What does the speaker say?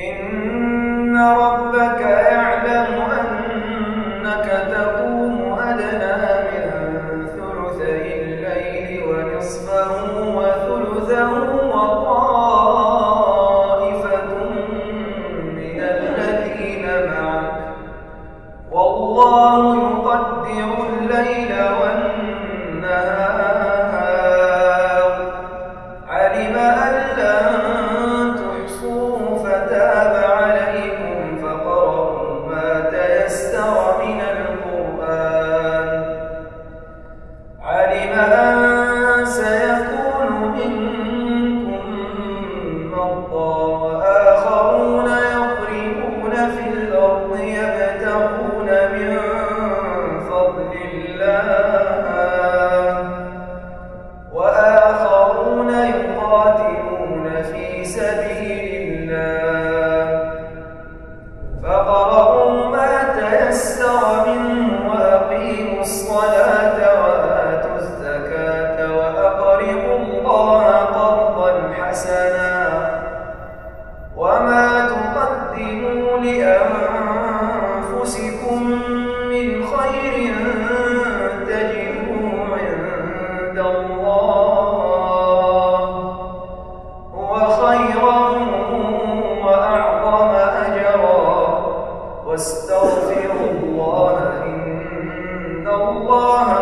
إن ربك يعلم أنك تقوم أدنى من الليل ونصفه وثلثه وطائفة من الذين معك. والله يقدر الليل والنهار حسنا وما تقدموا لأنفسكم واستغفروا الله إن الله